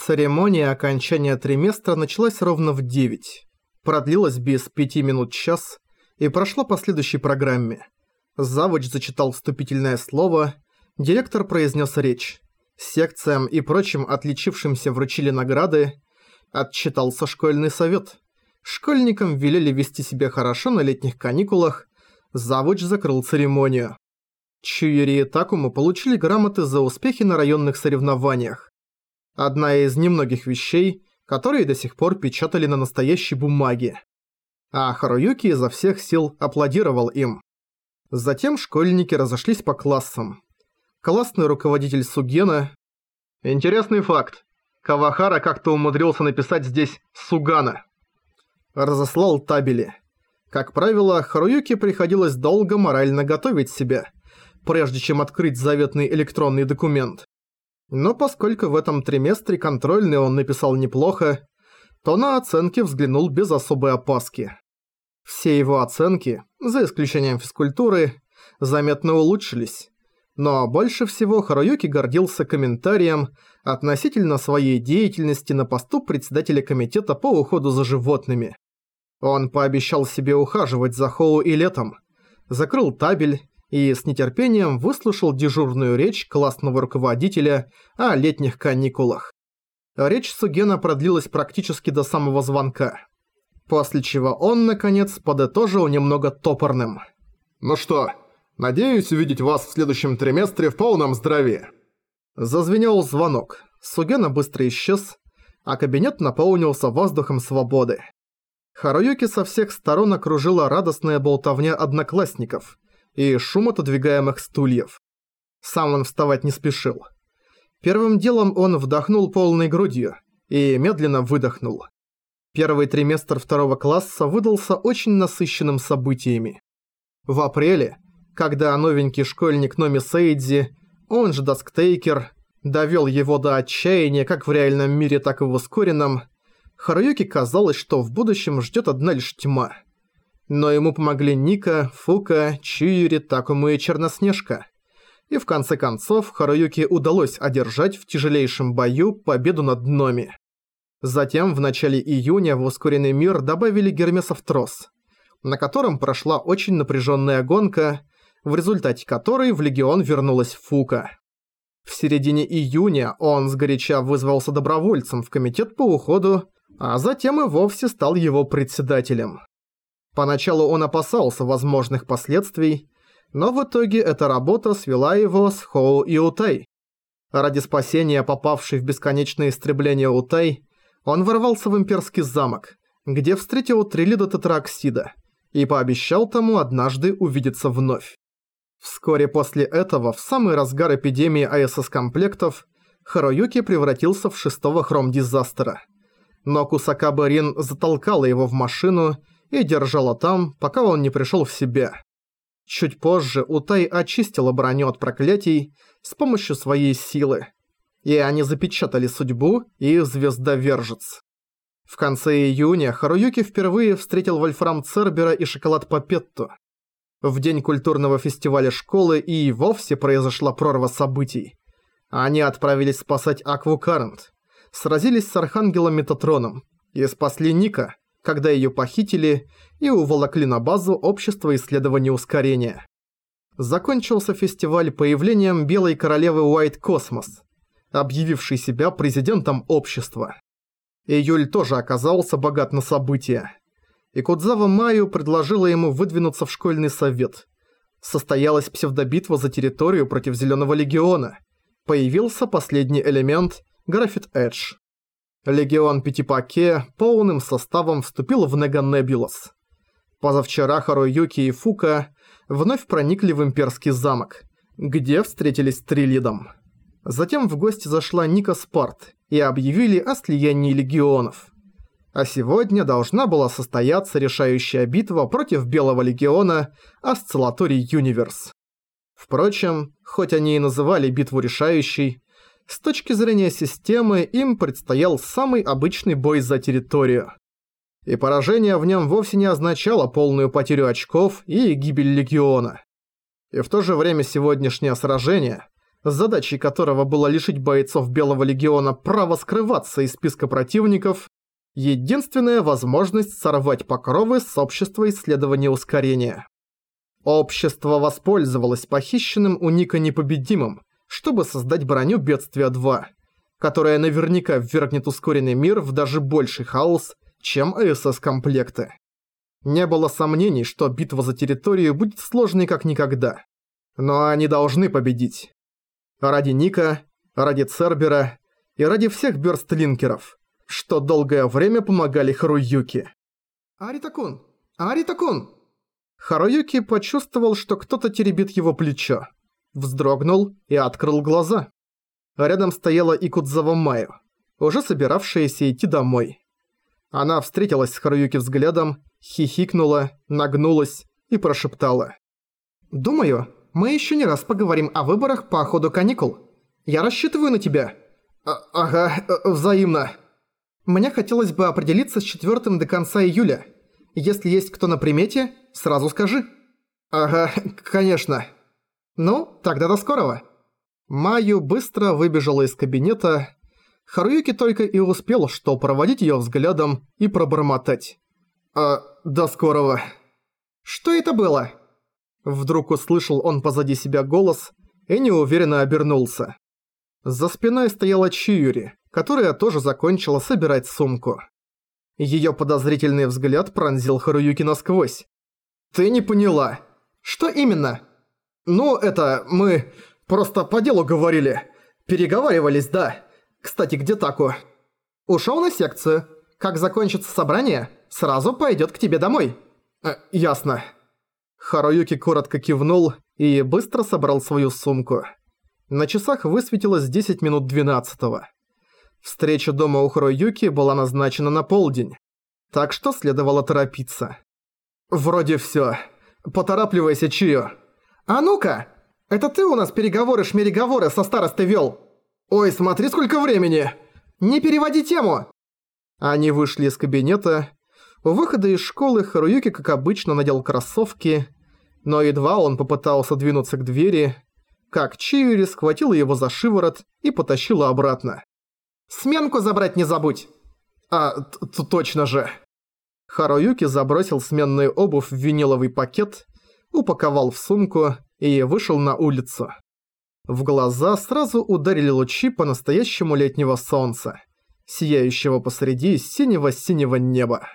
Церемония окончания триместра началась ровно в 9. Продлилась без 5 минут час и прошла по следующей программе. Завуч зачитал вступительное слово, директор произнес речь. Секциям и прочим отличившимся вручили награды, отчитался школьный совет. Школьникам велели вести себя хорошо на летних каникулах, завуч закрыл церемонию. Чуери и Такому получили грамоты за успехи на районных соревнованиях. Одна из немногих вещей, которые до сих пор печатали на настоящей бумаге. А Харуюки изо всех сил аплодировал им. Затем школьники разошлись по классам. Классный руководитель Сугена... Интересный факт. Кавахара как-то умудрился написать здесь «Сугана». Разослал табели. Как правило, Харуюки приходилось долго морально готовить себя, прежде чем открыть заветный электронный документ. Но поскольку в этом триместре контрольный он написал неплохо, то на оценки взглянул без особой опаски. Все его оценки, за исключением физкультуры, заметно улучшились. Но больше всего Харуюки гордился комментарием относительно своей деятельности на посту председателя комитета по уходу за животными. Он пообещал себе ухаживать за Хоу и летом, закрыл табель и с нетерпением выслушал дежурную речь классного руководителя о летних каникулах. Речь Сугена продлилась практически до самого звонка. После чего он, наконец, подытожил немного топорным. «Ну что, надеюсь увидеть вас в следующем триместре в полном здравии». Зазвенел звонок. Сугена быстро исчез, а кабинет наполнился воздухом свободы. Харуюки со всех сторон окружила радостная болтовня одноклассников – и шум отодвигаемых стульев. Сам он вставать не спешил. Первым делом он вдохнул полной грудью и медленно выдохнул. Первый триместр второго класса выдался очень насыщенным событиями. В апреле, когда новенький школьник Номи Сейдзи, он же Дасктейкер, довел его до отчаяния как в реальном мире, так и в ускоренном, Харуюке казалось, что в будущем ждет одна лишь тьма – но ему помогли Ника, Фука, Чиюри, Такому и Черноснежка. И в конце концов Харуюке удалось одержать в тяжелейшем бою победу над Номи. Затем в начале июня в ускоренный мир добавили Гермесов трос, на котором прошла очень напряженная гонка, в результате которой в Легион вернулась Фука. В середине июня он сгоряча вызвался добровольцем в комитет по уходу, а затем и вовсе стал его председателем. Поначалу он опасался возможных последствий, но в итоге эта работа свела его с Хоу и Утай. Ради спасения попавшей в бесконечное истребление Утай, он ворвался в имперский замок, где встретил Трилида Тетраксида и пообещал тому однажды увидеться вновь. Вскоре после этого, в самый разгар эпидемии АСС-комплектов, Харуюки превратился в шестого хром-дизастера. Но Кусакаба Рин затолкала его в машину и держала там, пока он не пришел в себя. Чуть позже Утай очистила броню от проклятий с помощью своей силы, и они запечатали судьбу и звездовержец. В конце июня Харуюки впервые встретил Вольфрам Цербера и шоколад Папетту. В день культурного фестиваля школы и вовсе произошла прорва событий. Они отправились спасать Акву Карент, сразились с Архангелом Метатроном и спасли Ника, когда ее похитили и уволокли на базу Общества исследования ускорения. Закончился фестиваль появлением белой королевы Уайт Космос, объявившей себя президентом общества. Июль тоже оказался богат на события. И Кудзава Маю предложила ему выдвинуться в школьный совет. Состоялась псевдобитва за территорию против Зеленого Легиона. Появился последний элемент – Графит Эдж. Легион Пятипаке полным составом вступил в Неганебулос. Позавчера Харуюки и Фука вновь проникли в имперский замок, где встретились с Трилидом. Затем в гости зашла Ника Спарт и объявили о слиянии легионов. А сегодня должна была состояться решающая битва против Белого Легиона Осциллаторий Юниверс. Впрочем, хоть они и называли битву решающей, с точки зрения системы, им предстоял самый обычный бой за территорию. И поражение в нем вовсе не означало полную потерю очков и гибель Легиона. И в то же время сегодняшнее сражение задачей которого было лишить бойцов Белого Легиона права скрываться из списка противников, единственная возможность сорвать покровы с общества исследования ускорения. Общество воспользовалось похищенным у Ника непобедимым, чтобы создать броню Бедствия 2, которая наверняка ввергнет ускоренный мир в даже больший хаос, чем АСС-комплекты. Не было сомнений, что битва за территорию будет сложной как никогда. Но они должны победить. Ради Ника, ради Цербера и ради всех бёрстлинкеров, что долгое время помогали Харуюки. «Аритакун! Аритакун!» Харуюки почувствовал, что кто-то теребит его плечо. Вздрогнул и открыл глаза. Рядом стояла Икудзава Майо, уже собиравшаяся идти домой. Она встретилась с Харуюки взглядом, хихикнула, нагнулась и прошептала. «Думаю, мы еще не раз поговорим о выборах по ходу каникул. Я рассчитываю на тебя». А «Ага, э, взаимно». Мне хотелось бы определиться с четвертым до конца июля. Если есть кто на примете, сразу скажи. Ага, конечно. Ну, тогда до скорого. Маю быстро выбежала из кабинета. Харуюки только и успел, что проводить её взглядом и пробормотать. «А, до скорого». «Что это было?» Вдруг услышал он позади себя голос и неуверенно обернулся. За спиной стояла Чиюри, которая тоже закончила собирать сумку. Её подозрительный взгляд пронзил Харуюки насквозь. «Ты не поняла. Что именно?» «Ну, это, мы просто по делу говорили. Переговаривались, да. Кстати, где Таку?» «Ушёл на секцию. Как закончится собрание, сразу пойдёт к тебе домой». Э, «Ясно». Харуюки коротко кивнул и быстро собрал свою сумку. На часах высветилось 10 минут 12 -го. Встреча дома у Харуюки была назначена на полдень, так что следовало торопиться. «Вроде всё. Поторапливайся, Чио». «А ну-ка! Это ты у нас переговоры-шмереговоры со старостой вёл?» «Ой, смотри, сколько времени!» «Не переводи тему!» Они вышли из кабинета. У выхода из школы Харуюки, как обычно, надел кроссовки, но едва он попытался двинуться к двери, как Чиури схватила его за шиворот и потащила обратно. «Сменку забрать не забудь!» «А, точно же!» Харуюки забросил сменную обувь в виниловый пакет, упаковал в сумку и вышел на улицу. В глаза сразу ударили лучи по-настоящему летнего солнца, сияющего посреди синего-синего неба.